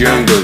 Jungle.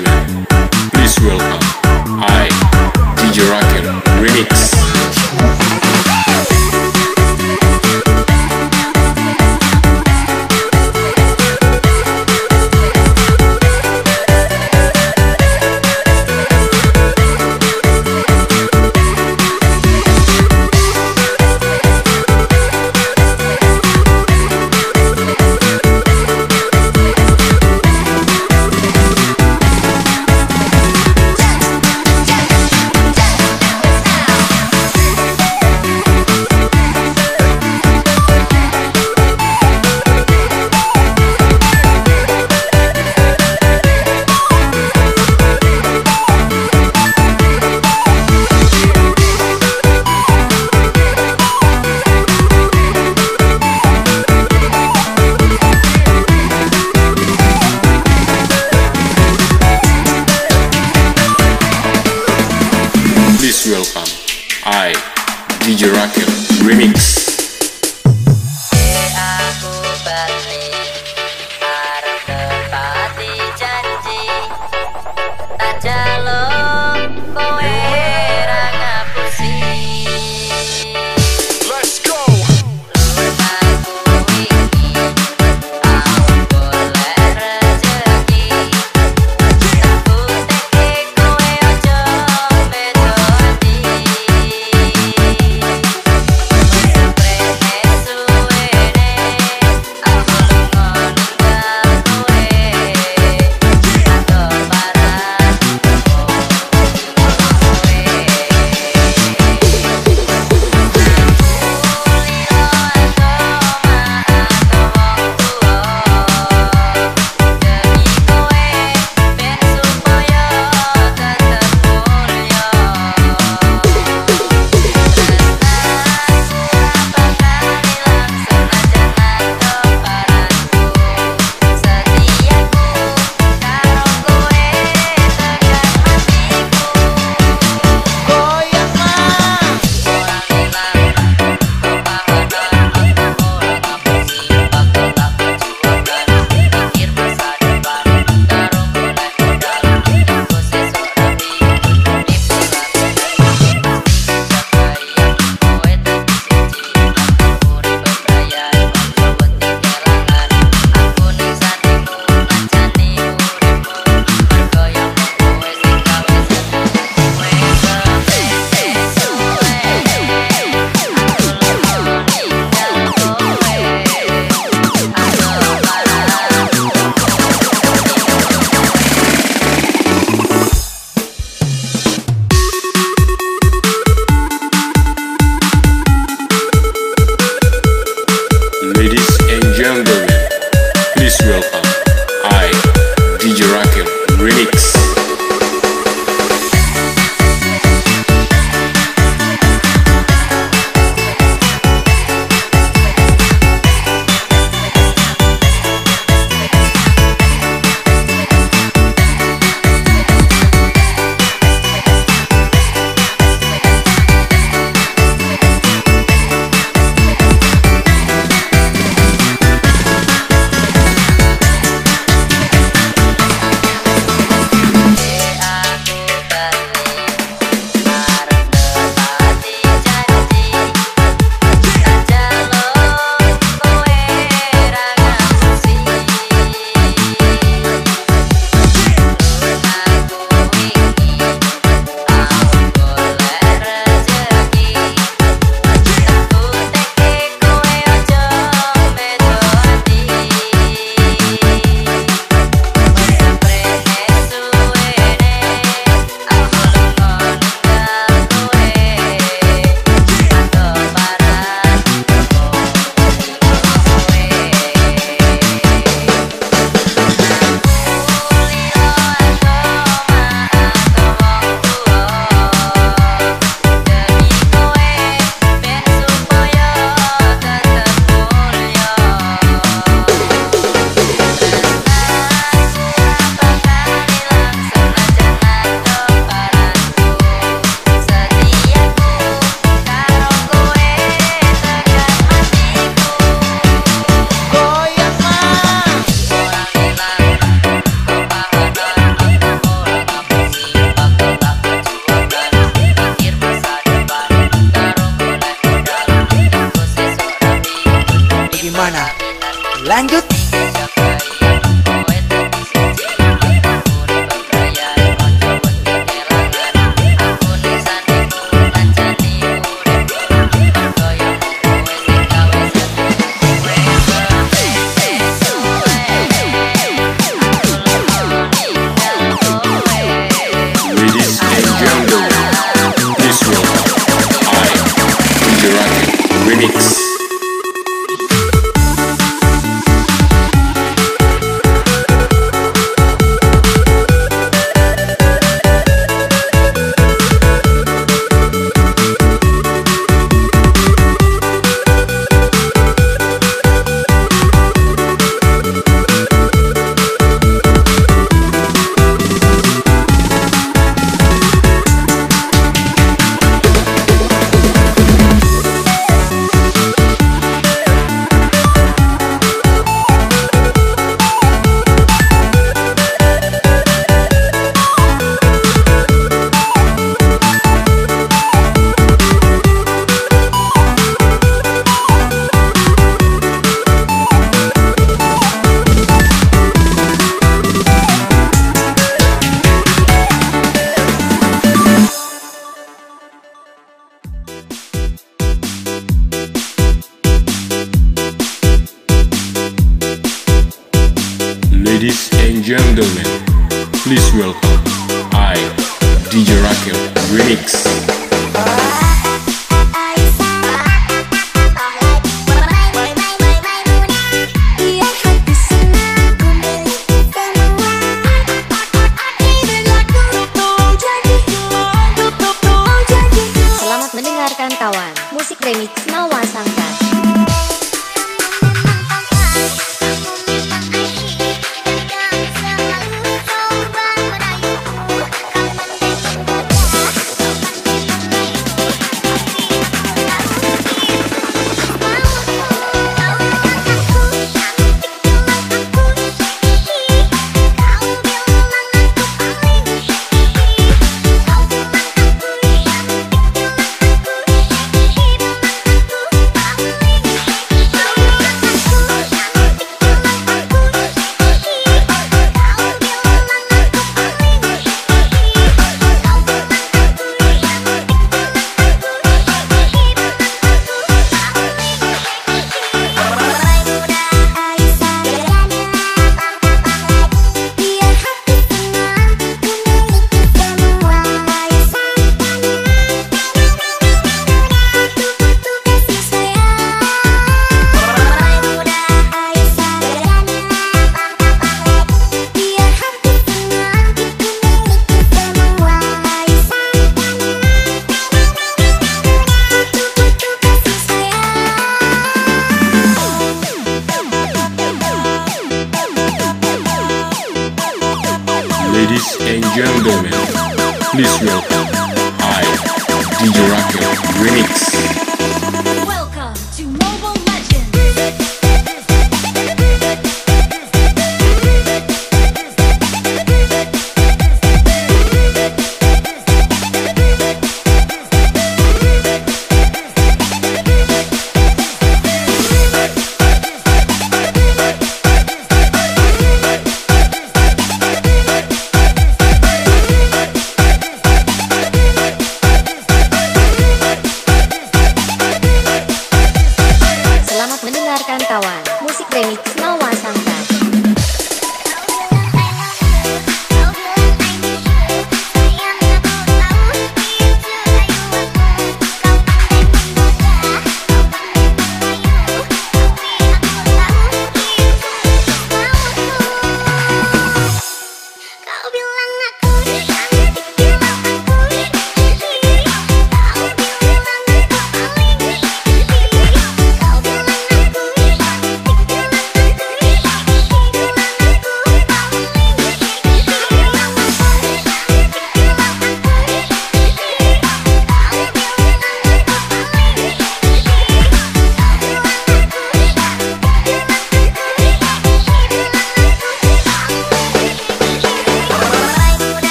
Please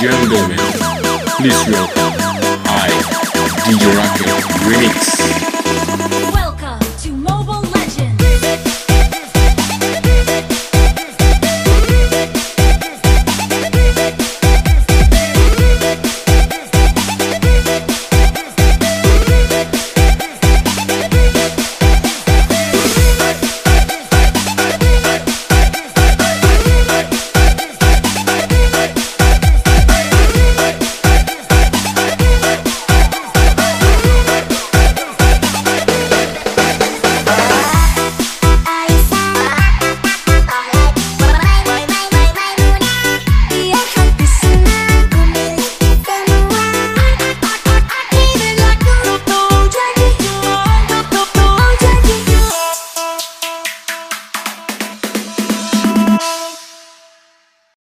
gentlemen. Please welcome I, DJ Rocket Remix.